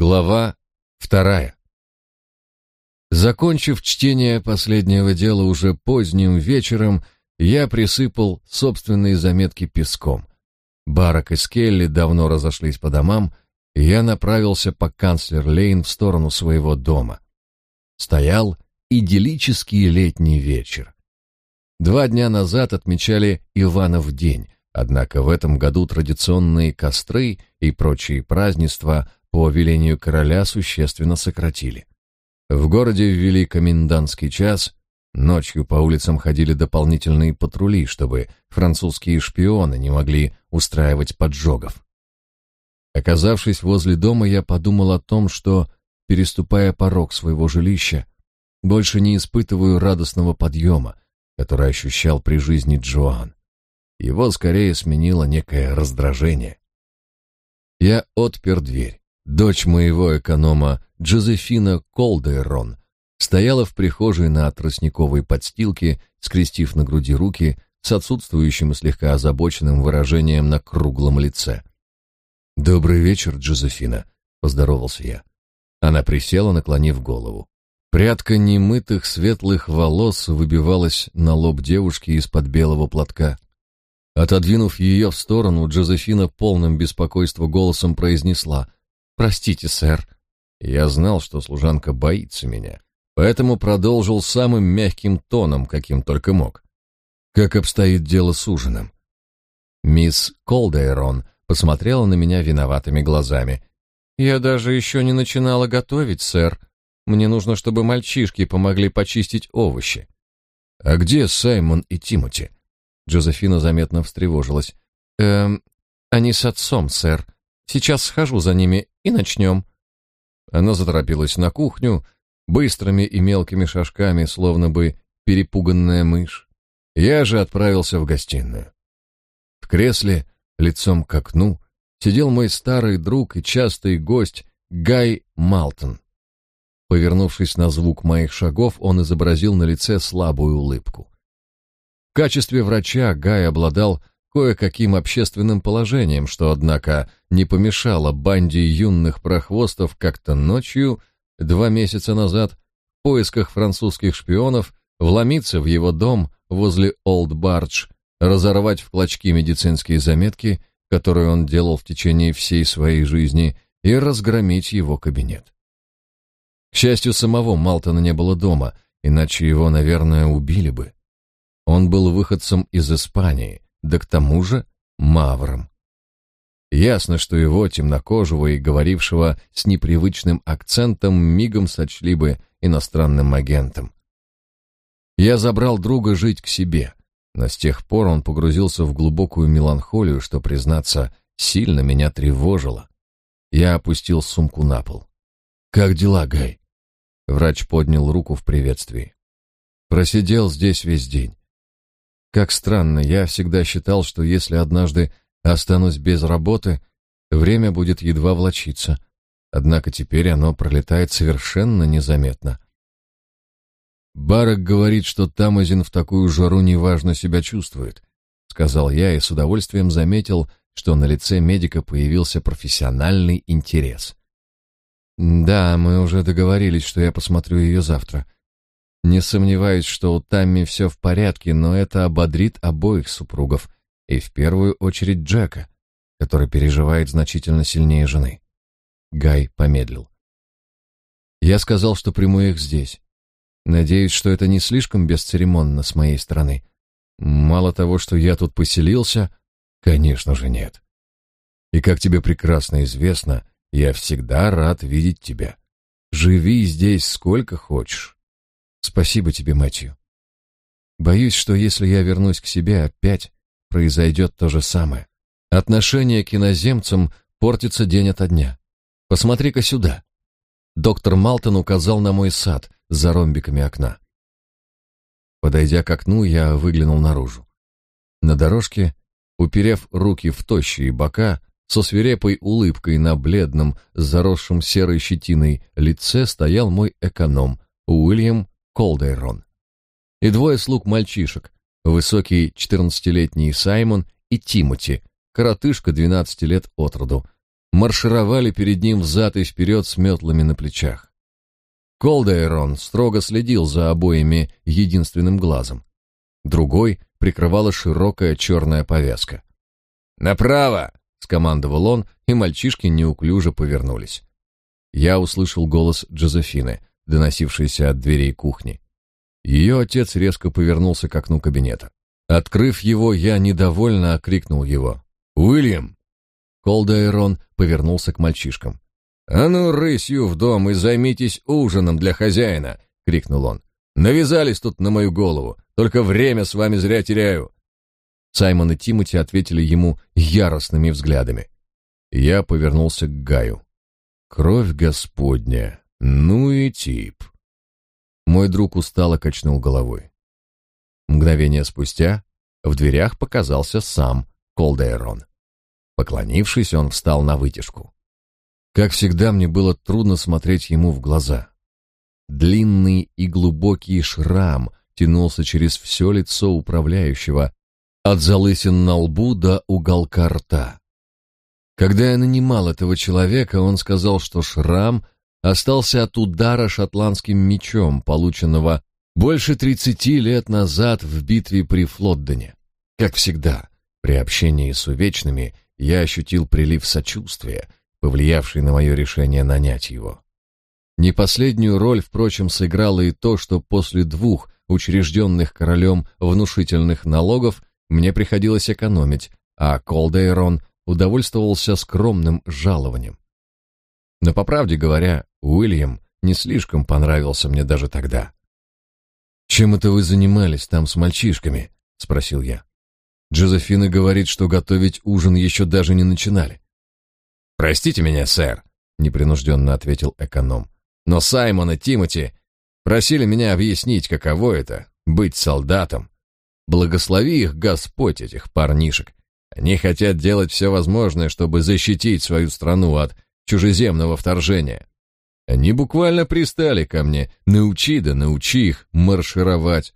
Глава вторая. Закончив чтение последнего дела уже поздним вечером, я присыпал собственные заметки песком. Барак и Скелли давно разошлись по домам, и я направился по канцлер-лейн в сторону своего дома. Стоял идиллический летний вечер. Два дня назад отмечали Иванов день, однако в этом году традиционные костры и прочие празднества по велению короля существенно сократили. В городе ввели комендантский час, ночью по улицам ходили дополнительные патрули, чтобы французские шпионы не могли устраивать поджогов. Оказавшись возле дома, я подумал о том, что, переступая порог своего жилища, больше не испытываю радостного подъема, который ощущал при жизни Джоан. Его скорее сменило некое раздражение. Я отпер дверь. Дочь моего эконома, Джозефина Колдейрон, стояла в прихожей на тростниковой подстилке, скрестив на груди руки, с отсутствующим и слегка озабоченным выражением на круглом лице. «Добрый вечер, Джозефина», — поздоровался я. Она присела, наклонив голову. Прядка немытых светлых волос выбивалась на лоб девушки из-под белого платка. Отодвинув ее в сторону, Джозефина полным беспокойства голосом произнесла — «Простите, сэр». Я знал, что служанка боится меня, поэтому продолжил самым мягким тоном, каким только мог. «Как обстоит дело с ужином?» Мисс Колдейрон посмотрела на меня виноватыми глазами. «Я даже еще не начинала готовить, сэр. Мне нужно, чтобы мальчишки помогли почистить овощи». «А где Саймон и Тимоти?» Джозефина заметно встревожилась. «Эм, они с отцом, сэр. Сейчас схожу за ними и начнем». Она заторопилась на кухню, быстрыми и мелкими шажками, словно бы перепуганная мышь. Я же отправился в гостиную. В кресле, лицом к окну, сидел мой старый друг и частый гость Гай Малтон. Повернувшись на звук моих шагов, он изобразил на лице слабую улыбку. В качестве врача Гай обладал кое-каким общественным положением, что, однако, не помешало банде юных прохвостов как-то ночью, два месяца назад, в поисках французских шпионов, вломиться в его дом возле Олд Бардж, разорвать в клочки медицинские заметки, которые он делал в течение всей своей жизни, и разгромить его кабинет. К счастью, самого Малтона не было дома, иначе его, наверное, убили бы. Он был выходцем из Испании, да к тому же мавром. Ясно, что его, темнокожего и говорившего с непривычным акцентом, мигом сочли бы иностранным агентом. Я забрал друга жить к себе, но с тех пор он погрузился в глубокую меланхолию, что, признаться, сильно меня тревожило. Я опустил сумку на пол. «Как дела, Гай?» Врач поднял руку в приветствии. «Просидел здесь весь день. Как странно, я всегда считал, что если однажды останусь без работы, время будет едва влочиться. Однако теперь оно пролетает совершенно незаметно. Барак говорит, что Тамазин в такую жару неважно себя чувствует, сказал я и с удовольствием заметил, что на лице медика появился профессиональный интерес. Да, мы уже договорились, что я посмотрю ее завтра. Не сомневаюсь, что у Тамми все в порядке, но это ободрит обоих супругов, и в первую очередь Джека, который переживает значительно сильнее жены. Гай помедлил. Я сказал, что приму их здесь. Надеюсь, что это не слишком бесцеремонно с моей стороны. Мало того, что я тут поселился, конечно же, нет. И как тебе прекрасно известно, я всегда рад видеть тебя. Живи здесь сколько хочешь. Спасибо тебе, Мэтью. Боюсь, что если я вернусь к себе опять, произойдет то же самое. Отношение к иноземцам портится день ото дня. Посмотри-ка сюда. Доктор Малтон указал на мой сад за ромбиками окна. Подойдя к окну, я выглянул наружу. На дорожке, уперев руки в тощие бока, со свирепой улыбкой на бледном, заросшем серой щетиной лице стоял мой эконом Уильям Колдейрон. И двое слуг мальчишек, высокий четырнадцатилетний Саймон и Тимоти, коротышка двенадцати лет от роду. маршировали перед ним взад и вперед с метлами на плечах. Колдейрон строго следил за обоими единственным глазом. Другой прикрывала широкая черная повязка. «Направо!» — скомандовал он, и мальчишки неуклюже повернулись. Я услышал голос Джозефины, доносившийся от дверей кухни. Ее отец резко повернулся к окну кабинета. Открыв его, я недовольно окрикнул его. «Уильям!» Колдайрон повернулся к мальчишкам. «А ну, рысью в дом и займитесь ужином для хозяина!» — крикнул он. «Навязались тут на мою голову, только время с вами зря теряю!» Саймон и Тимоти ответили ему яростными взглядами. Я повернулся к Гаю. «Кровь Господня! Ну и тип!» Мой друг устало качнул головой. Мгновение спустя в дверях показался сам Колдейрон. Поклонившись, он встал на вытяжку. Как всегда, мне было трудно смотреть ему в глаза. Длинный и глубокий шрам тянулся через все лицо управляющего, от залысин на лбу до уголка рта. Когда я нанимал этого человека, он сказал, что шрам остался от удара шотландским мечом, полученного больше тридцати лет назад в битве при Флоддене. Как всегда, при общении с увечными я ощутил прилив сочувствия, повлиявший на мое решение нанять его. Не последнюю роль, впрочем, сыграло и то, что после двух учрежденных королем внушительных налогов мне приходилось экономить, а Колдейрон удовольствовался скромным жалованием. Но, по правде говоря, Уильям не слишком понравился мне даже тогда. «Чем это вы занимались там с мальчишками?» — спросил я. Джозефина говорит, что готовить ужин еще даже не начинали. «Простите меня, сэр», — непринужденно ответил эконом. «Но Саймон и Тимоти просили меня объяснить, каково это — быть солдатом. Благослови их Господь, этих парнишек. Они хотят делать все возможное, чтобы защитить свою страну от чужеземного вторжения. Они буквально пристали ко мне. Научи да научи их маршировать.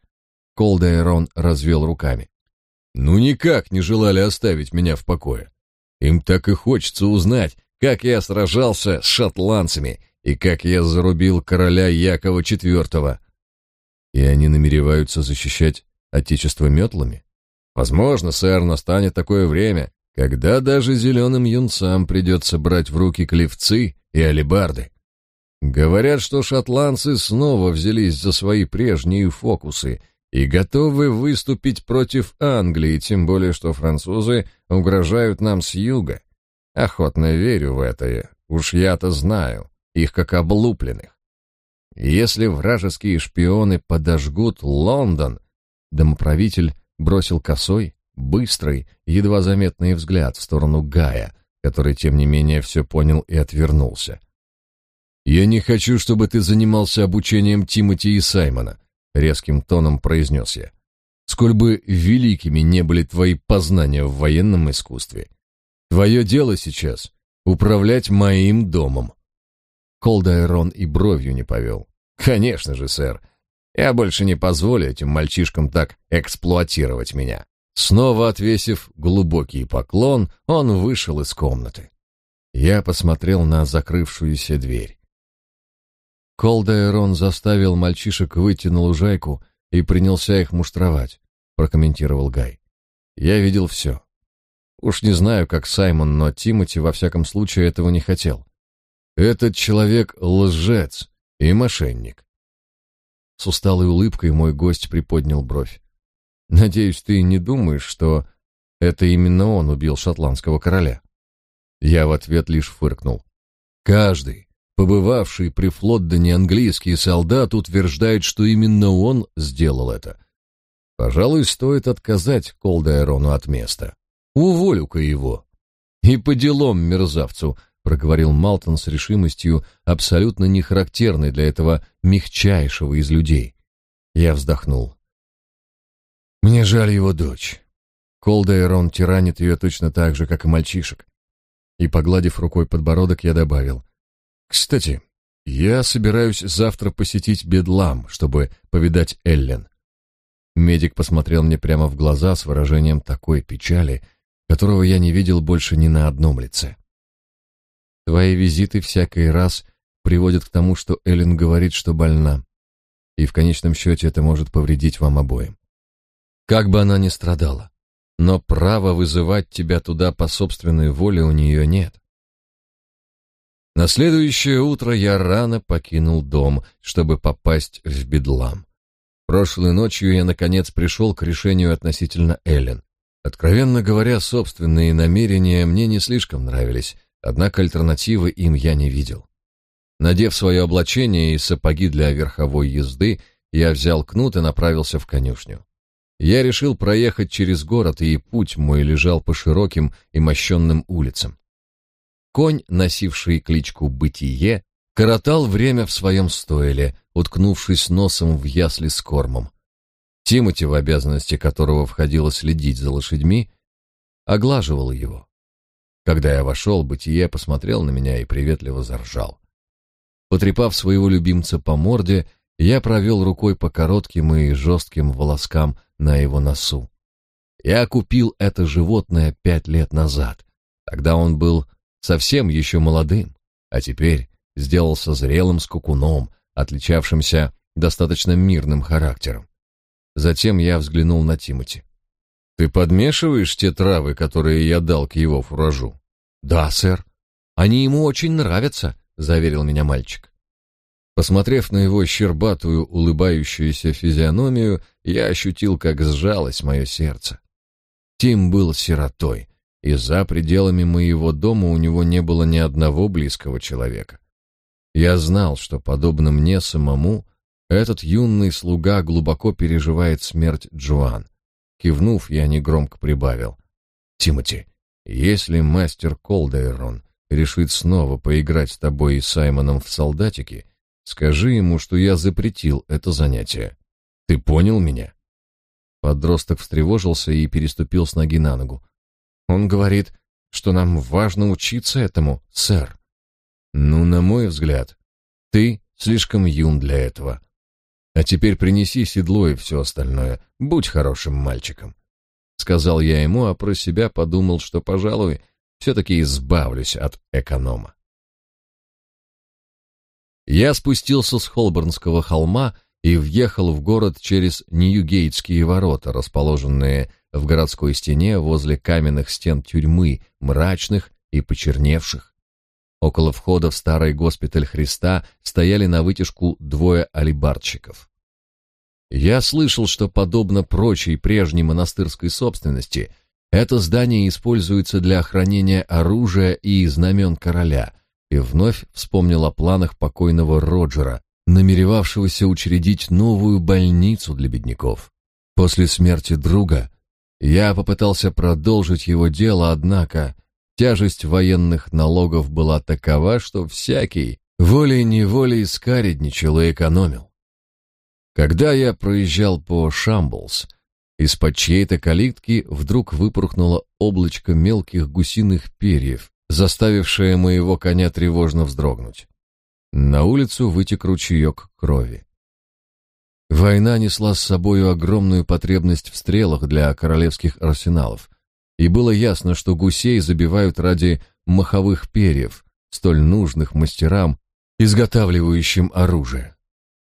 Колдайрон развел руками. Ну никак не желали оставить меня в покое. Им так и хочется узнать, как я сражался с шотландцами и как я зарубил короля Якова IV. И они намереваются защищать отечество метлами? Возможно, сэр, настанет такое время, когда даже зеленым юнцам придется брать в руки клевцы и алебарды. Говорят, что шотландцы снова взялись за свои прежние фокусы и готовы выступить против Англии, тем более что французы угрожают нам с юга. Охотно верю в это, уж я-то знаю, их как облупленных. Если вражеские шпионы подожгут Лондон, домоправитель бросил косой, быстрый, едва заметный взгляд в сторону Гая, который, тем не менее, все понял и отвернулся. «Я не хочу, чтобы ты занимался обучением Тимоти и Саймона», — резким тоном произнес я. «Сколь бы великими не были твои познания в военном искусстве, твое дело сейчас — управлять моим домом». Колдайрон и бровью не повел. «Конечно же, сэр. Я больше не позволю этим мальчишкам так эксплуатировать меня». Снова отвесив глубокий поклон, он вышел из комнаты. Я посмотрел на закрывшуюся дверь. Колдайрон заставил мальчишек выйти на лужайку и принялся их муштровать, прокомментировал Гай. Я видел все. Уж не знаю, как Саймон, но Тимоти во всяком случае этого не хотел. Этот человек лжец и мошенник. С усталой улыбкой мой гость приподнял бровь. Надеюсь, ты не думаешь, что это именно он убил шотландского короля. Я в ответ лишь фыркнул. Каждый, побывавший при Флоддене английский солдат, утверждает, что именно он сделал это. Пожалуй, стоит отказать Колдайрону от места. Уволю-ка его. И по делам мерзавцу, проговорил Малтон с решимостью, абсолютно не характерной для этого мягчайшего из людей. Я вздохнул. Мне жаль его дочь. Колдейрон тиранит ее точно так же, как и мальчишек. И, погладив рукой подбородок, я добавил. Кстати, я собираюсь завтра посетить Бедлам, чтобы повидать Эллен. Медик посмотрел мне прямо в глаза с выражением такой печали, которого я не видел больше ни на одном лице. Твои визиты всякий раз приводят к тому, что Эллен говорит, что больна. И в конечном счете это может повредить вам обоим. Как бы она ни страдала, но права вызывать тебя туда по собственной воле у нее нет. На следующее утро я рано покинул дом, чтобы попасть в Бедлам. Прошлой ночью я наконец пришел к решению относительно Эллен. Откровенно говоря, собственные намерения мне не слишком нравились, однако альтернативы им я не видел. Надев свое облачение и сапоги для верховой езды, я взял кнут и направился в конюшню. Я решил проехать через город, и путь мой лежал по широким и мощенным улицам. Конь, носивший кличку Бытие, коротал время в своем стойле, уткнувшись носом в ясли с кормом. Тимоти, в обязанности которого входило следить за лошадьми, оглаживал его. Когда я вошел, Бытие посмотрел на меня и приветливо заржал. Потрепав своего любимца по морде, я провел рукой по коротким и жестким волоскам на его носу. Я купил это животное пять лет назад. Тогда он был совсем еще молодым, а теперь сделался зрелым скукуном, отличавшимся достаточно мирным характером. Затем я взглянул на Тимати. «Ты подмешиваешь те травы, которые я дал к его фуражу?» «Да, сэр. Они ему очень нравятся», — заверил меня мальчик. Посмотрев на его щербатую, улыбающуюся физиономию, я ощутил, как сжалось мое сердце. Тим был сиротой, и за пределами моего дома у него не было ни одного близкого человека. Я знал, что, подобно мне самому, этот юный слуга глубоко переживает смерть Джоан. Кивнув, я негромко прибавил. «Тимоти, если мастер Колдейрон решит снова поиграть с тобой и Саймоном в солдатики, скажи ему, что я запретил это занятие. Ты понял меня?» Подросток встревожился и переступил с ноги на ногу. «Он говорит, что нам важно учиться этому, сэр». «Ну, на мой взгляд, ты слишком юн для этого. А теперь принеси седло и все остальное. Будь хорошим мальчиком. Сказал я ему, а про себя подумал, что, пожалуй, все-таки избавлюсь от эконома. Я спустился с Холборнского холма и въехал в город через Ньюгейтские ворота, расположенные в городской стене возле каменных стен тюрьмы, мрачных и почерневших. Около входа в старый госпиталь Христа стояли на вытяжку двое алибардщиков. Я слышал, что подобно прочей прежней монастырской собственности, это здание используется для охранения оружия и знамен короля, и вновь вспомнил о планах покойного Роджера, намеревавшегося учредить новую больницу для бедняков. После смерти друга я попытался продолжить его дело, однако Тяжесть военных налогов была такова, что всякий волей-неволей скаредничал и экономил. Когда я проезжал по Шамблс, из-под чьей-то калитки вдруг выпорхнуло облачко мелких гусиных перьев, заставившее моего коня тревожно вздрогнуть. На улицу вытек ручеек крови. Война несла с собою огромную потребность в стрелах для королевских арсеналов, и было ясно, что гусей забивают ради маховых перьев, столь нужных мастерам, изготавливающим оружие.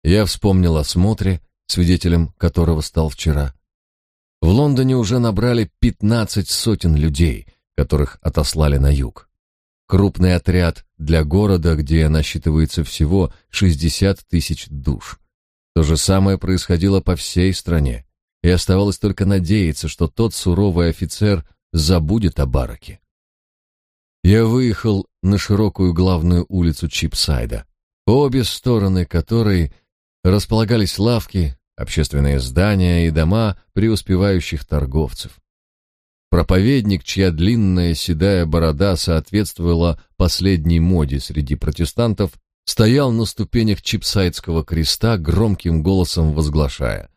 Я вспомнил о смотре, свидетелем которого стал вчера. В Лондоне уже набрали пятнадцать сотен людей, которых отослали на юг. Крупный отряд для города, где насчитывается всего шестьдесят тысяч душ. То же самое происходило по всей стране, и оставалось только надеяться, что тот суровый офицер забудет о бараке. Я выехал на широкую главную улицу Чипсайда, по обе стороны которой располагались лавки, общественные здания и дома преуспевающих торговцев. Проповедник, чья длинная седая борода соответствовала последней моде среди протестантов, стоял на ступенях Чипсайдского креста, громким голосом возглашая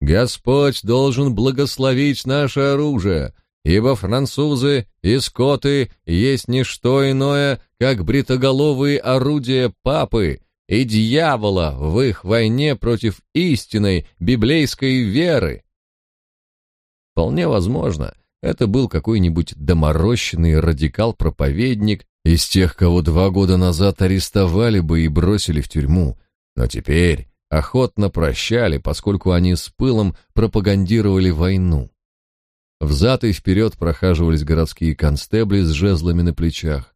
«Господь должен благословить наше оружие, ибо французы и скоты есть не что иное, как бритоголовые орудия папы и дьявола в их войне против истинной библейской веры. Вполне возможно, это был какой-нибудь доморощенный радикал-проповедник из тех, кого два года назад арестовали бы и бросили в тюрьму, но теперь охотно прощали, поскольку они с пылом пропагандировали войну. Взад и вперед прохаживались городские констебли с жезлами на плечах.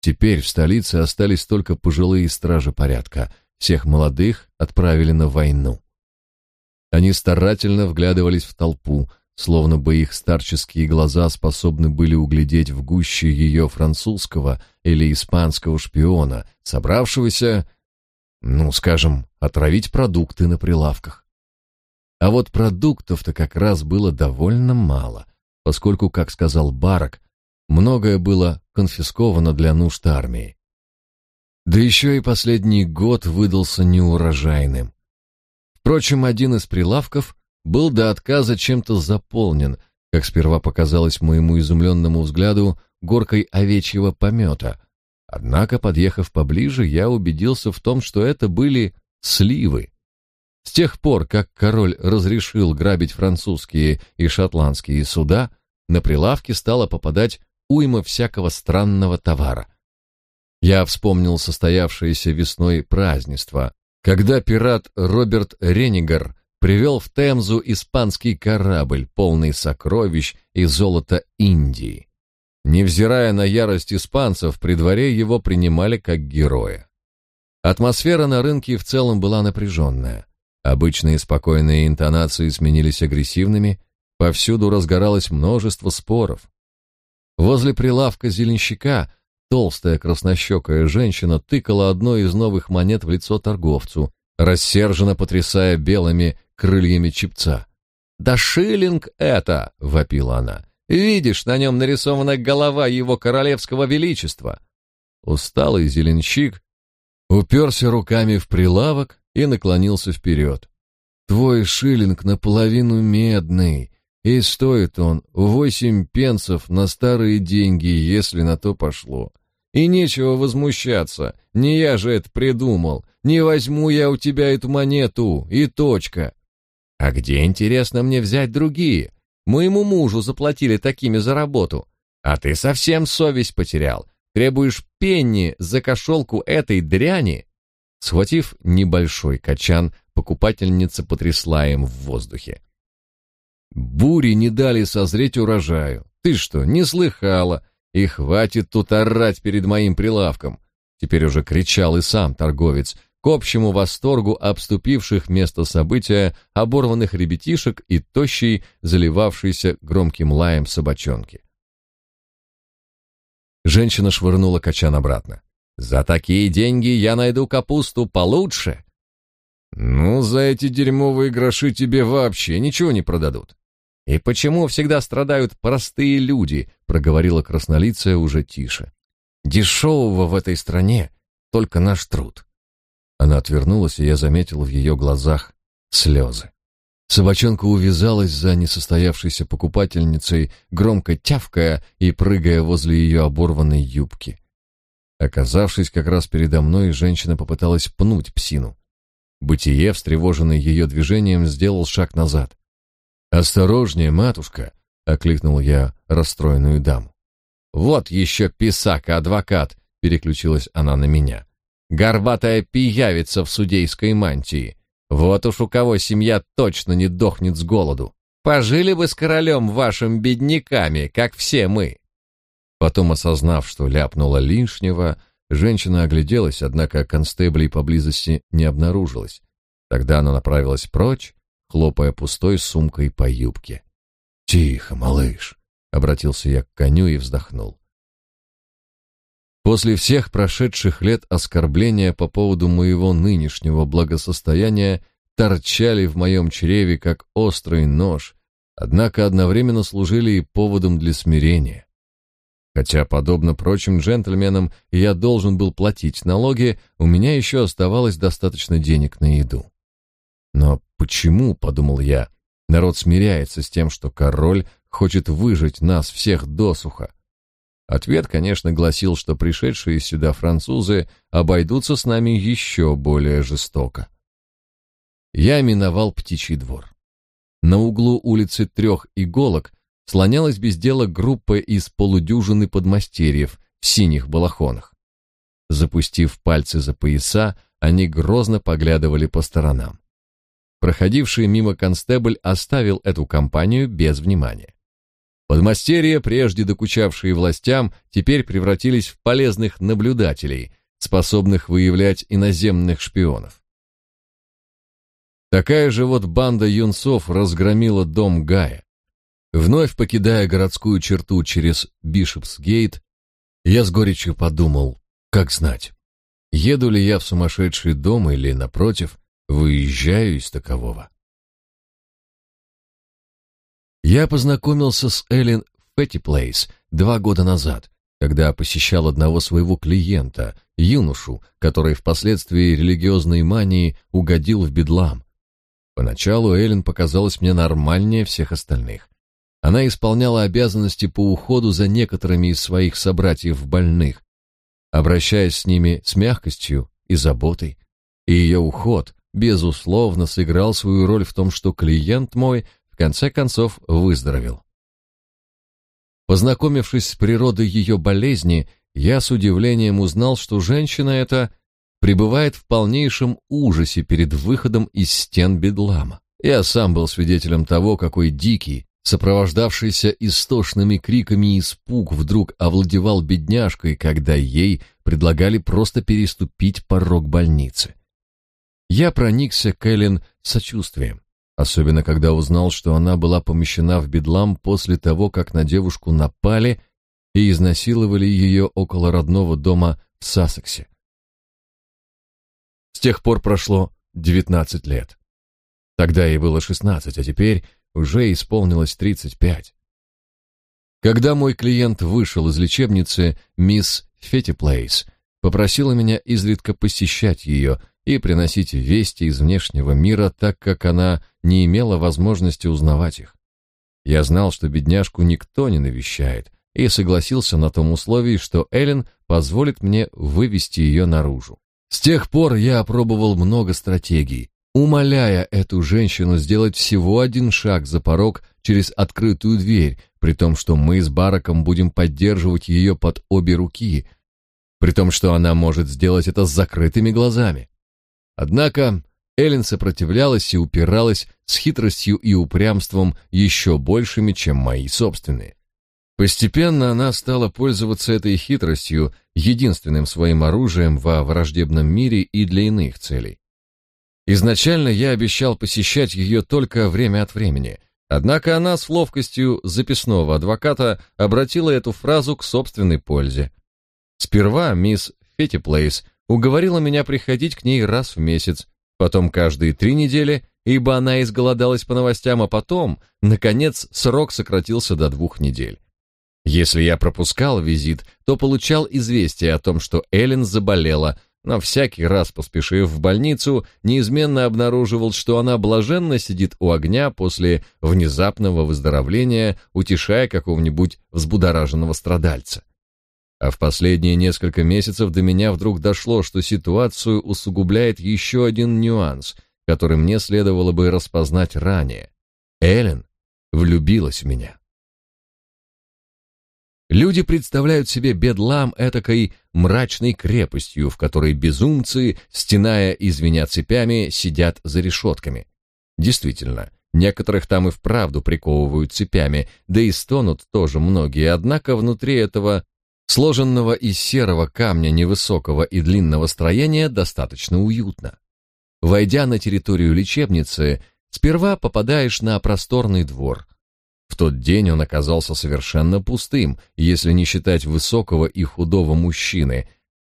Теперь в столице остались только пожилые стражи порядка, всех молодых отправили на войну. Они старательно вглядывались в толпу, словно бы их старческие глаза способны были углядеть в гуще ее французского или испанского шпиона, собравшегося, ну, скажем, отравить продукты на прилавках. А вот продуктов-то как раз было довольно мало, поскольку, как сказал Барак, многое было конфисковано для нужд армии. Да еще и последний год выдался неурожайным. Впрочем, один из прилавков был до отказа чем-то заполнен, как сперва показалось моему изумленному взгляду, горкой овечьего помета. Однако, подъехав поближе, я убедился в том, что это были сливы. С тех пор, как король разрешил грабить французские и шотландские суда, на прилавки стало попадать уйма всякого странного товара. Я вспомнил состоявшееся весной празднество, когда пират Роберт Ренигар привел в Темзу испанский корабль, полный сокровищ и золота Индии. Невзирая на ярость испанцев, при дворе его принимали как героя. Атмосфера на рынке в целом была напряженная. Обычные спокойные интонации сменились агрессивными, повсюду разгоралось множество споров. Возле прилавка зеленщика толстая краснощекая женщина тыкала одной из новых монет в лицо торговцу, рассерженно потрясая белыми крыльями чепца. «Да шиллинг это!» — вопила она. «Видишь, на нем нарисована голова его королевского величества!» Усталый зеленщик уперся руками в прилавок и наклонился вперед. «Твой шиллинг наполовину медный, и стоит он восемь пенсов на старые деньги, если на то пошло. И нечего возмущаться, не я же это придумал, не возьму я у тебя эту монету, и точка. А где, интересно, мне взять другие? Моему мужу заплатили такими за работу. А ты совсем совесть потерял. Требуешь пенни за кошелку этой дряни? Схватив небольшой качан, покупательница потрясла им в воздухе. Бури не дали созреть урожаю. Ты что, не слыхала? И хватит тут орать перед моим прилавком. Теперь уже кричал и сам торговец, к общему восторгу обступивших место события оборванных ребятишек и тощей, заливавшейся громким лаем собачонки. Женщина швырнула качан обратно. «За такие деньги я найду капусту получше!» «Ну, за эти дерьмовые гроши тебе вообще ничего не продадут. «И почему всегда страдают простые люди?» — проговорила краснолицая уже тише. «Дешевого в этой стране только наш труд». Она отвернулась, и я заметил в ее глазах слезы. Собачонка увязалась за несостоявшейся покупательницей, громко тявкая и прыгая возле ее оборванной юбки. Оказавшись как раз передо мной, женщина попыталась пнуть псину. Бытие, встревоженный ее движением, сделал шаг назад. «Осторожнее, матушка!» — окликнул я расстроенную даму. «Вот еще писака-адвокат!» — переключилась она на меня. «Горбатая пиявица в судейской мантии. Вот уж у кого семья точно не дохнет с голоду. Пожили бы с королем вашим бедняками, как все мы!» Потом, осознав, что ляпнула лишнего, женщина огляделась, однако констеблей поблизости не обнаружилось. Тогда она направилась прочь, хлопая пустой сумкой по юбке. «Тихо, малыш!» — обратился я к коню и вздохнул. После всех прошедших лет оскорбления по поводу моего нынешнего благосостояния торчали в моем чреве, как острый нож, однако одновременно служили и поводом для смирения. Хотя, подобно прочим джентльменам, я должен был платить налоги, у меня еще оставалось достаточно денег на еду. Но почему, подумал я, народ смиряется с тем, что король хочет выжить нас всех досуха? Ответ, конечно, гласил, что пришедшие сюда французы обойдутся с нами еще более жестоко. Я миновал птичий двор. На углу улицы Трех Иголок слонялась без дела группа из полудюжины подмастерьев в синих балахонах. Запустив пальцы за пояса, они грозно поглядывали по сторонам. Проходивший мимо констебль оставил эту компанию без внимания. Подмастерья, прежде докучавшие властям, теперь превратились в полезных наблюдателей, способных выявлять иноземных шпионов. Такая же вот банда юнцов разгромила дом Гая. Вновь покидая городскую черту через Бишопсгейт, я с горечью подумал, как знать, еду ли я в сумасшедший дом или, напротив, выезжаю из такового. Я познакомился с Эллен в Петти Плейс два года назад, когда посещал одного своего клиента, юношу, который впоследствии религиозной мании угодил в бедлам. Поначалу Эллен показалась мне нормальнее всех остальных. Она исполняла обязанности по уходу за некоторыми из своих собратьев больных, обращаясь с ними с мягкостью и заботой. И ее уход, безусловно, сыграл свою роль в том, что клиент мой конце концов выздоровел. Познакомившись с природой ее болезни, я с удивлением узнал, что женщина эта пребывает в полнейшем ужасе перед выходом из стен бедлама. Я сам был свидетелем того, какой дикий, сопровождавшийся истошными криками испуг вдруг овладевал бедняжкой, когда ей предлагали просто переступить порог больницы. Я проникся к Эллен сочувствием, особенно когда узнал, что она была помещена в бедлам после того, как на девушку напали и изнасиловали ее около родного дома в Сассексе. С тех пор прошло 19 лет. Тогда ей было 16, а теперь уже исполнилось 35. Когда мой клиент вышел из лечебницы, мисс Феттиплейс попросила меня изредка посещать ее и приносить вести из внешнего мира, так как она не имела возможности узнавать их. Я знал, что бедняжку никто не навещает, и согласился на том условии, что Эллен позволит мне вывести ее наружу. С тех пор я опробовал много стратегий, умоляя эту женщину сделать всего один шаг за порог через открытую дверь, при том, что мы с Бараком будем поддерживать ее под обе руки, при том, что она может сделать это с закрытыми глазами. Однако Эллен сопротивлялась и упиралась с хитростью и упрямством еще большими, чем мои собственные. Постепенно она стала пользоваться этой хитростью, единственным своим оружием во враждебном мире и для иных целей. Изначально я обещал посещать ее только время от времени, однако она с ловкостью записного адвоката обратила эту фразу к собственной пользе. Сперва мисс Феттиплейс уговорила меня приходить к ней раз в месяц, потом каждые три недели, ибо она изголодалась по новостям, а потом, наконец, срок сократился до двух недель. Если я пропускал визит, то получал известие о том, что Эллен заболела, но всякий раз, поспешив в больницу, неизменно обнаруживал, что она блаженно сидит у огня после внезапного выздоровления, утешая какого-нибудь взбудораженного страдальца. А в последние несколько месяцев до меня вдруг дошло, что ситуацию усугубляет еще один нюанс, который мне следовало бы распознать ранее. Эллен влюбилась в меня. Люди представляют себе бедлам этакой мрачной крепостью, в которой безумцы, стеная и звеня цепями, сидят за решетками. Действительно, некоторых там и вправду приковывают цепями, да и стонут тоже многие, однако внутри этого сложенного из серого камня невысокого и длинного строения достаточно уютно. Войдя на территорию лечебницы, сперва попадаешь на просторный двор, в тот день он оказался совершенно пустым, если не считать высокого и худого мужчины,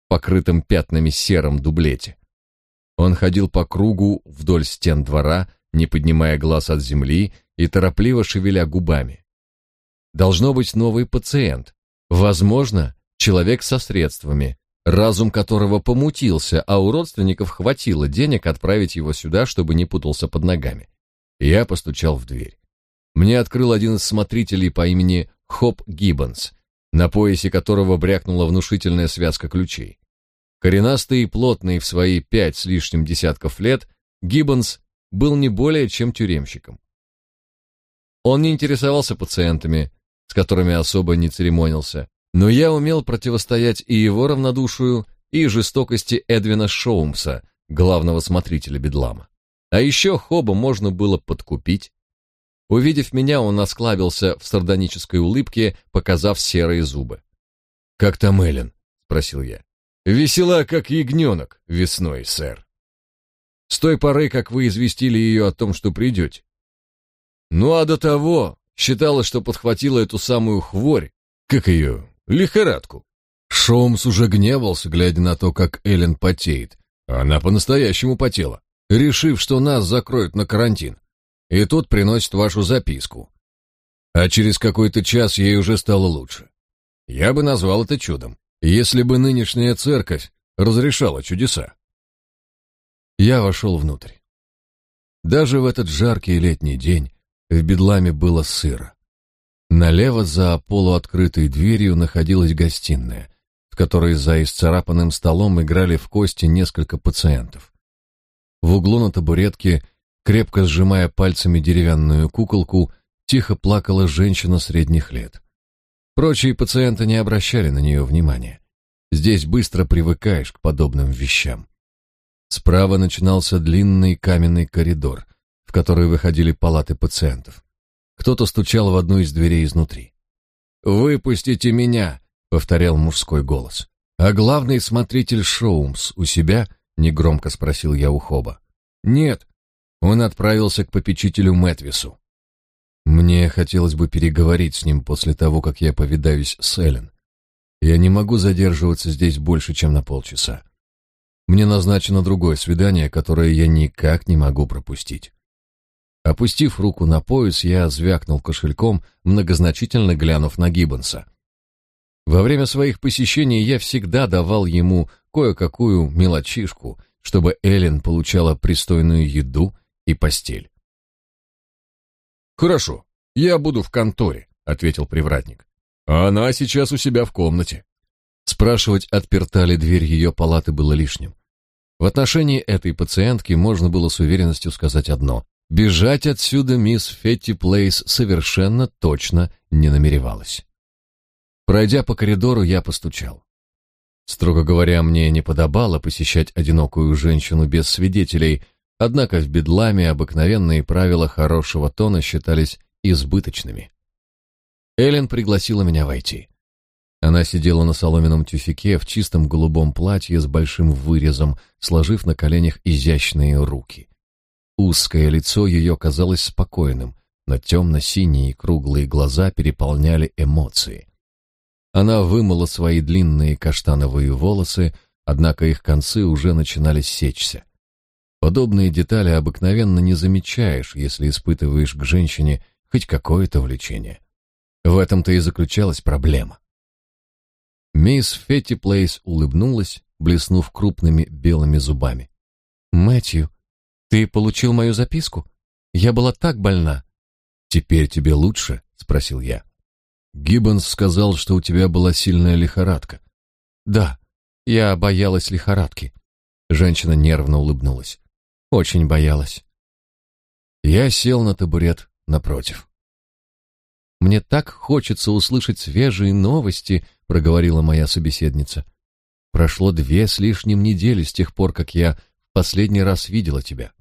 покрытым пятнами сером дублете. Он ходил по кругу вдоль стен двора, не поднимая глаз от земли и торопливо шевеля губами. Должно быть новый пациент. Возможно, человек со средствами, разум которого помутился, а у родственников хватило денег отправить его сюда, чтобы не путался под ногами. Я постучал в дверь. Мне открыл один из смотрителей по имени Хоп Гиббонс, на поясе которого брякнула внушительная связка ключей. Коренастый и плотный в свои пять с лишним десятков лет, Гиббонс был не более чем тюремщиком. Он не интересовался пациентами, которыми особо не церемонился, но я умел противостоять и его равнодушию, и жестокости Эдвина Шоумса, главного смотрителя Бедлама. А еще Хоба можно было подкупить. Увидев меня, он осклабился в сардонической улыбке, показав серые зубы. «Как там Эллен?» — спросил я. «Весела, как ягненок, весной, сэр. С той поры, как вы известили ее о том, что придете. Ну а до того считала, что подхватила эту самую хворь, как ее, лихорадку. Шоумс уже гневался, глядя на то, как Эллен потеет. Она по-настоящему потела, решив, что нас закроют на карантин. И тут приносит вашу записку. А через какой-то час ей уже стало лучше. Я бы назвал это чудом, если бы нынешняя церковь разрешала чудеса. Я вошел внутрь. Даже в этот жаркий летний день в бедламе было сыро. Налево за полуоткрытой дверью находилась гостиная, в которой за исцарапанным столом играли в кости несколько пациентов. В углу на табуретке, крепко сжимая пальцами деревянную куколку, тихо плакала женщина средних лет. Прочие пациенты не обращали на нее внимания. Здесь быстро привыкаешь к подобным вещам. Справа начинался длинный каменный коридор, в который выходили палаты пациентов. Кто-то стучал в одну из дверей изнутри. «Выпустите меня!» — повторял мужской голос. «А главный смотритель Шоумс у себя?» — негромко спросил я у Хоба. «Нет». Он отправился к попечителю Мэтвису. Мне хотелось бы переговорить с ним после того, как я повидаюсь с Эллен. Я не могу задерживаться здесь больше, чем на полчаса. Мне назначено другое свидание, которое я никак не могу пропустить. Опустив руку на пояс, я звякнул кошельком, многозначительно глянув на Гиббонса. Во время своих посещений я всегда давал ему кое-какую мелочишку, чтобы Эллен получала пристойную еду и постель. «Хорошо, я буду в конторе», — ответил привратник. «А она сейчас у себя в комнате». Спрашивать, отперта ли дверь ее палаты, было лишним. В отношении этой пациентки можно было с уверенностью сказать одно. Бежать отсюда мисс Фетти Плейс совершенно точно не намеревалась. Пройдя по коридору, я постучал. Строго говоря, мне не подобало посещать одинокую женщину без свидетелей, однако в бедламе обыкновенные правила хорошего тона считались избыточными. Эллен пригласила меня войти. Она сидела на соломенном тюфике в чистом голубом платье с большим вырезом, сложив на коленях изящные руки. Узкое лицо ее казалось спокойным, но темно-синие круглые глаза переполняли эмоции. Она вымыла свои длинные каштановые волосы, однако их концы уже начинали сечься. Подобные детали обыкновенно не замечаешь, если испытываешь к женщине хоть какое-то влечение. В этом-то и заключалась проблема. Мисс Фетти Плейс улыбнулась, блеснув крупными белыми зубами. «Мэтью, ты получил мою записку? Я была так больна». «Теперь тебе лучше?» — спросил я. Гиббонс сказал, что у тебя была сильная лихорадка. «Да, я боялась лихорадки». Женщина нервно улыбнулась. «Очень боялась». Я сел на табурет напротив. Мне так хочется услышать свежие новости, проговорила моя собеседница. Прошло две с лишним недели с тех пор, как я последний раз видела тебя.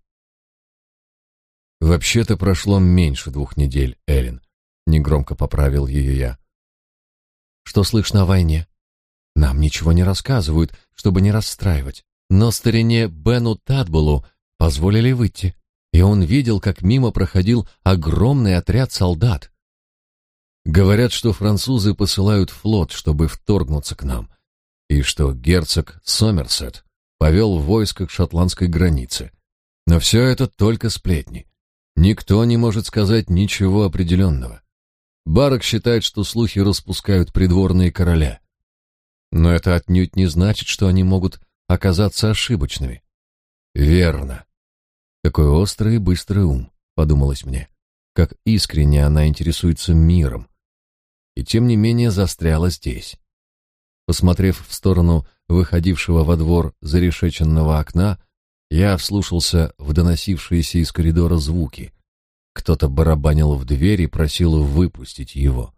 Вообще-то прошло меньше двух недель, Эллен, негромко поправил ее я. Что слышно о войне? Нам ничего не рассказывают, чтобы не расстраивать. Но старине Бену Тадбулу позволили выйти, и он видел, как мимо проходил огромный отряд солдат. Говорят, что французы посылают флот, чтобы вторгнуться к нам, и что герцог Сомерсет повел войско к шотландской границе. Но все это только сплетни. Никто не может сказать ничего определенного. Барак считает, что слухи распускают придворные короля. Но это отнюдь не значит, что они могут оказаться ошибочными. Верно. Какой острый и быстрый ум, подумалось мне. Как искренне она интересуется миром, и тем не менее застряла здесь. Посмотрев в сторону выходившего во двор зарешеченного окна, я вслушался в доносившиеся из коридора звуки. Кто-то барабанил в дверь и просил выпустить его.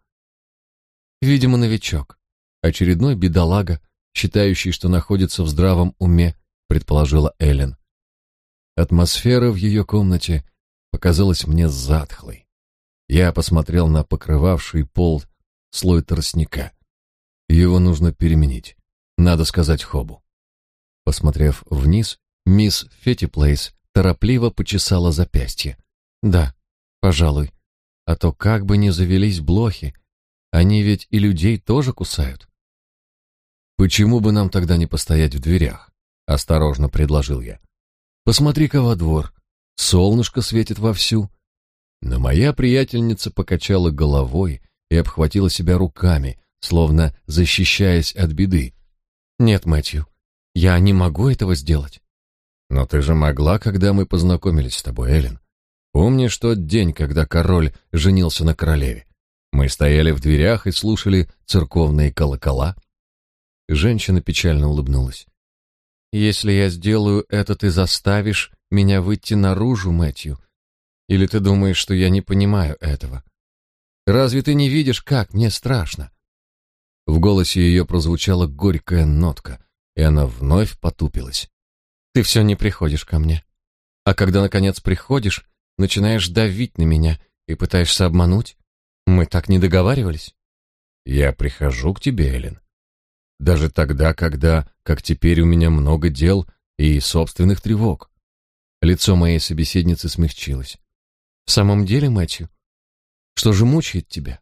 Видимо, новичок. Очередной бедолага, считающий, что находится в здравом уме, предположила Эллен. Атмосфера в ее комнате показалась мне затхлой. Я посмотрел на покрывавший пол слой тростника. Его нужно переменить. Надо сказать Хобу. Посмотрев вниз, мисс Феттиплейс торопливо почесала запястье. Да, пожалуй. А то как бы ни завелись блохи, они ведь и людей тоже кусают. Почему бы нам тогда не постоять в дверях? Осторожно предложил я. Посмотри-ка во двор. Солнышко светит вовсю. Но моя приятельница покачала головой и обхватила себя руками, словно защищаясь от беды. Нет, Мэтью, я не могу этого сделать. Но ты же могла, когда мы познакомились с тобой, Эллен. Помнишь тот день, когда король женился на королеве? Мы стояли в дверях и слушали церковные колокола. Женщина печально улыбнулась. Если я сделаю это, ты заставишь меня выйти наружу, Мэтью. Или ты думаешь, что я не понимаю этого? Разве ты не видишь, как мне страшно? В голосе ее прозвучала горькая нотка, и она вновь потупилась. Ты все не приходишь ко мне. А когда наконец приходишь, начинаешь давить на меня и пытаешься обмануть? Мы так не договаривались. Я прихожу к тебе, Эллен. Даже тогда, когда, как теперь, у меня много дел и собственных тревог. Лицо моей собеседницы смягчилось. В самом деле, Мэтью, что же мучает тебя?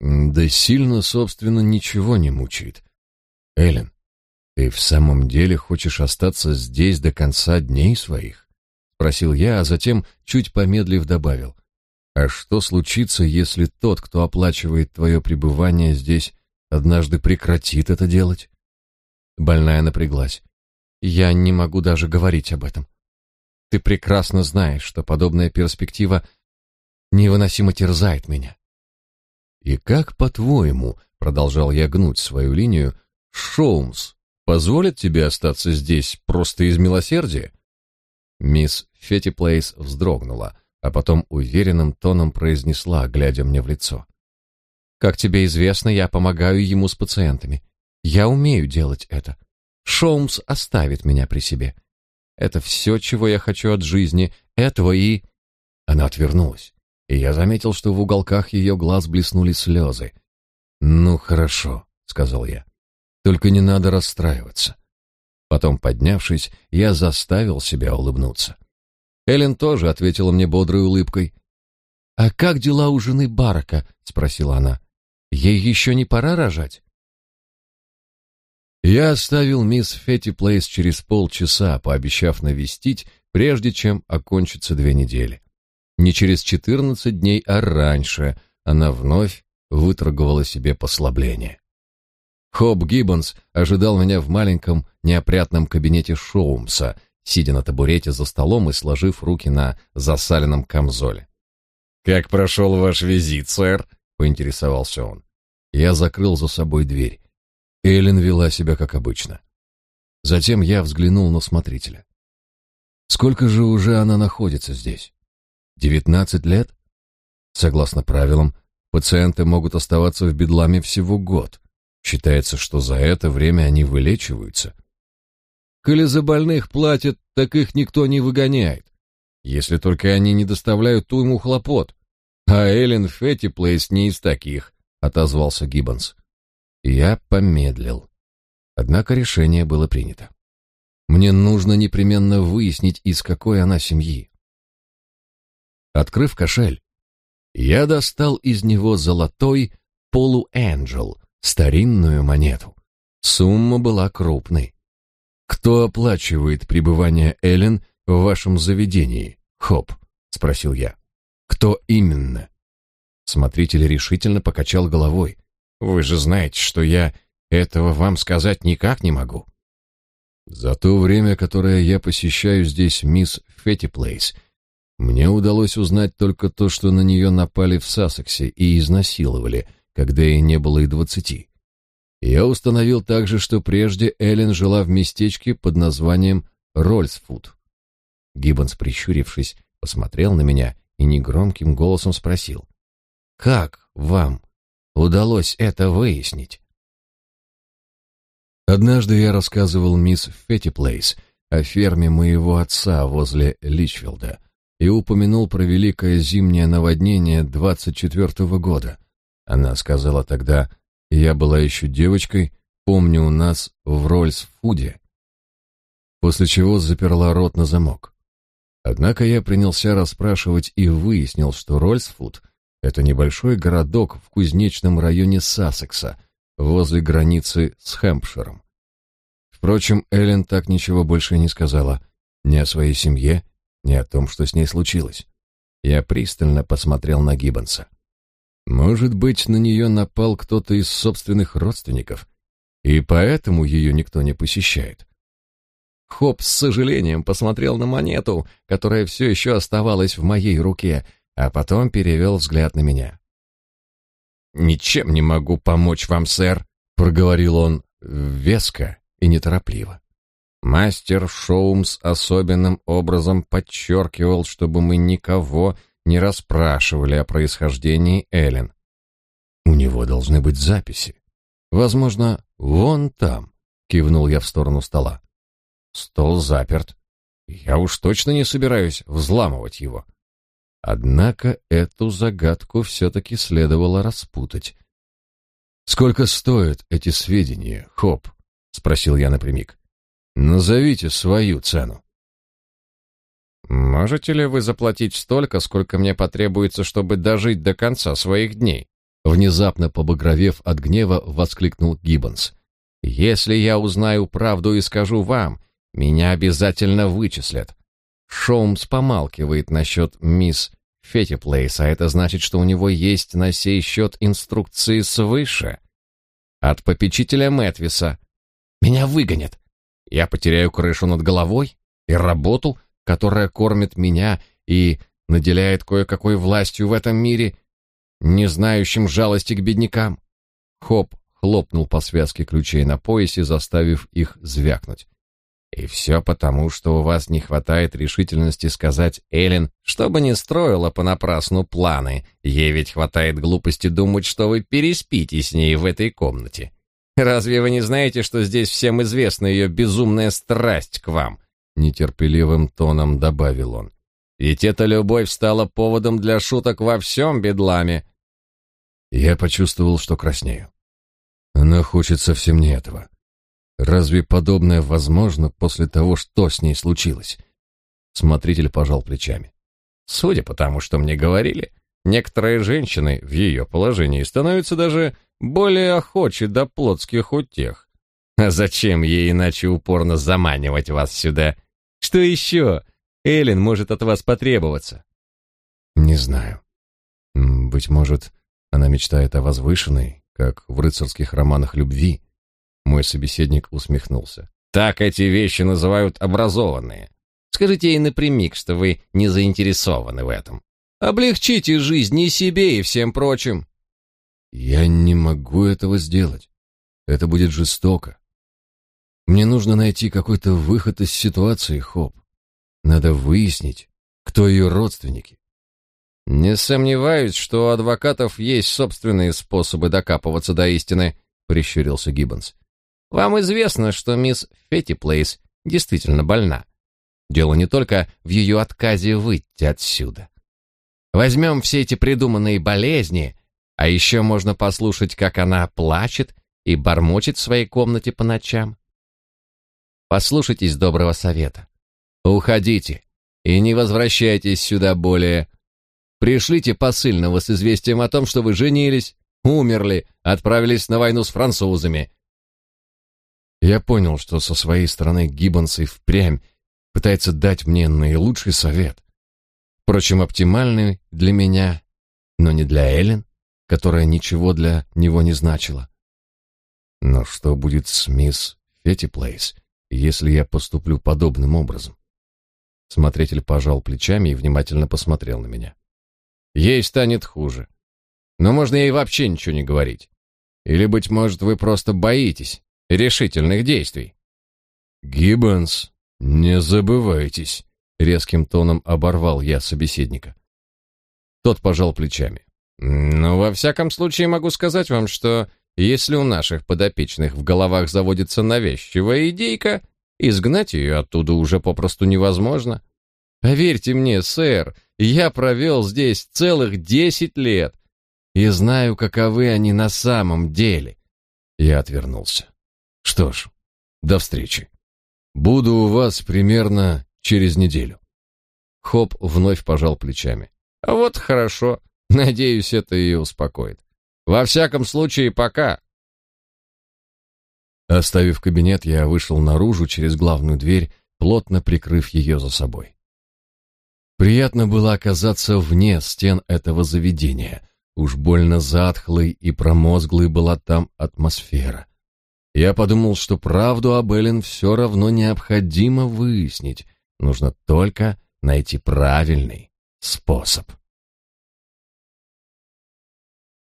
Да сильно, собственно, ничего не мучает. Эллен, ты в самом деле хочешь остаться здесь до конца дней своих? Спросил я, а затем, чуть помедлив, добавил. А что случится, если тот, кто оплачивает твое пребывание здесь, однажды прекратит это делать? Больная напряглась. Я не могу даже говорить об этом. Ты прекрасно знаешь, что подобная перспектива невыносимо терзает меня. И как, по-твоему, продолжал я гнуть свою линию, Шоумс позволит тебе остаться здесь просто из милосердия? Мисс Феттиплейс вздрогнула, а потом уверенным тоном произнесла, глядя мне в лицо. «Как тебе известно, я помогаю ему с пациентами. Я умею делать это. Шоумс оставит меня при себе. Это все, чего я хочу от жизни, этого и...» Она отвернулась и я заметил, что в уголках ее глаз блеснули слезы. «Ну, хорошо», — сказал я. «Только не надо расстраиваться». Потом, поднявшись, я заставил себя улыбнуться. Эллен тоже ответила мне бодрой улыбкой. «А как дела у жены Барака?» — спросила она. «Ей еще не пора рожать?» Я оставил мисс Фетти Плейс через полчаса, пообещав навестить, прежде чем окончатся две недели. Не через четырнадцать дней, а раньше она вновь выторговала себе послабление. Хоб Гиббонс ожидал меня в маленьком неопрятном кабинете Шоумса, сидя на табурете за столом и сложив руки на засаленном камзоле. «Как прошел ваш визит, сэр?» — поинтересовался он. Я закрыл за собой дверь. Эллен вела себя как обычно. Затем я взглянул на смотрителя. Сколько же уже она находится здесь? Девятнадцать лет? Согласно правилам, пациенты могут оставаться в бедламе всего год. Считается, что за это время они вылечиваются. Коли за больных платят, так их никто не выгоняет. Если только они не доставляют уйму хлопот. А Эллен Феттиплейс не из таких, отозвался Гиббонс. Я помедлил. Однако решение было принято. Мне нужно непременно выяснить, из какой она семьи. Открыв кошель, я достал из него золотой полуэнджел, старинную монету. Сумма была крупной. «Кто оплачивает пребывание Эллен в вашем заведении, Хоп?» — спросил я. «Кто именно?» Смотритель решительно покачал головой. «Вы же знаете, что я этого вам сказать никак не могу». За то время, которое я посещаю здесь мисс Феттиплейс, мне удалось узнать только то, что на нее напали в Сассексе и изнасиловали, когда ей не было и двадцати. Я установил также, что прежде Эллен жила в местечке под названием Рольсфуд. Гиббонс, прищурившись, посмотрел на меня и негромким голосом спросил. «Как вам удалось это выяснить?» Однажды я рассказывал мисс Феттиплейс о ферме моего отца возле Личфилда и упомянул про великое зимнее наводнение 24-го года. Она сказала тогда, я была еще девочкой, помню у нас в Рольсфуде, после чего заперла рот на замок. Однако я принялся расспрашивать и выяснил, что Рольсфуд — это небольшой городок в кузнечном районе Сассекса, возле границы с Хэмпширом. Впрочем, Эллен так ничего больше не сказала ни о своей семье, ни о том, что с ней случилось. Я пристально посмотрел на Гиббонса. Может быть, на нее напал кто-то из собственных родственников, и поэтому ее никто не посещает. Хоп с сожалением посмотрел на монету, которая все еще оставалась в моей руке, а потом перевел взгляд на меня. «Ничем не могу помочь вам, сэр», — проговорил он веско и неторопливо. Мастер Шоумс особенным образом подчеркивал, чтобы мы никого не расспрашивали о происхождении Эллен. У него должны быть записи. Возможно, вон там, кивнул я в сторону стола. Стол заперт. Я уж точно не собираюсь взламывать его. Однако эту загадку все-таки следовало распутать. «Сколько стоят эти сведения, Хоп?» — спросил я напрямик. «Назовите свою цену». «Можете ли вы заплатить столько, сколько мне потребуется, чтобы дожить до конца своих дней?» Внезапно побагровев от гнева, воскликнул Гиббонс. «Если я узнаю правду и скажу вам, меня обязательно вычислят. Шоумс помалкивает насчет мисс Феттиплейс, а это значит, что у него есть на сей счет инструкции свыше. От попечителя Мэтвиса. Меня выгонят. Я потеряю крышу над головой и работу, которая кормит меня и наделяет кое-какой властью в этом мире, не знающим жалости к беднякам. Хоп хлопнул по связке ключей на поясе, заставив их звякнуть. И все потому, что у вас не хватает решительности сказать Эллен, чтобы не строила понапрасну планы. Ей ведь хватает глупости думать, что вы переспите с ней в этой комнате. Разве вы не знаете, что здесь всем известна ее безумная страсть к вам? нетерпеливым тоном добавил он. Ведь эта любовь стала поводом для шуток во всем бедламе. Я почувствовал, что краснею. Она хочет совсем не этого. Разве подобное возможно после того, что с ней случилось? Смотритель пожал плечами. Судя по тому, что мне говорили, некоторые женщины в ее положении становятся даже более охочи до плотских утех. А зачем ей иначе упорно заманивать вас сюда? Что еще Эллен может от вас потребоваться? Не знаю. Быть может, она мечтает о возвышенной, как в рыцарских романах любви. Мой собеседник усмехнулся. Так эти вещи называют образованные. Скажите ей напрямик, что вы не заинтересованы в этом. Облегчите жизнь и себе, и всем прочим. Я не могу этого сделать. Это будет жестоко. Мне нужно найти какой-то выход из ситуации, Хоп. Надо выяснить, кто ее родственники. Не сомневаюсь, что у адвокатов есть собственные способы докапываться до истины, прищурился Гиббонс. Вам известно, что мисс Феттиплейс действительно больна. Дело не только в ее отказе выйти отсюда. Возьмем все эти придуманные болезни, а еще можно послушать, как она плачет и бормочет в своей комнате по ночам. Послушайтесь доброго совета. Уходите и не возвращайтесь сюда более. Пришлите посыльного с известием о том, что вы женились, умерли, отправились на войну с французами. Я понял, что со своей стороны Гиббонс и впрямь пытается дать мне наилучший совет. Впрочем, оптимальный для меня, но не для Эллен, которая ничего для него не значила. Но что будет с мисс Феттиплейс? если я поступлю подобным образом? Смотритель пожал плечами и внимательно посмотрел на меня. Ей станет хуже. Но можно ей вообще ничего не говорить. Или, быть может, вы просто боитесь решительных действий. Гиббонс, не забывайтесь, резким тоном оборвал я собеседника. Тот пожал плечами. «Ну, во всяком случае, могу сказать вам, что если у наших подопечных в головах заводится навязчивая идейка, изгнать ее оттуда уже попросту невозможно. Поверьте мне, сэр, я провел здесь целых десять лет и знаю, каковы они на самом деле». Я отвернулся. «Что ж, до встречи. Буду у вас примерно через неделю». Хоп вновь пожал плечами. «Вот хорошо. Надеюсь, это ее успокоит. Во всяком случае, пока». Оставив кабинет, я вышел наружу через главную дверь, плотно прикрыв ее за собой. Приятно было оказаться вне стен этого заведения. Уж больно затхлой и промозглой была там атмосфера. Я подумал, что правду об Эллен все равно необходимо выяснить. Нужно только найти правильный способ.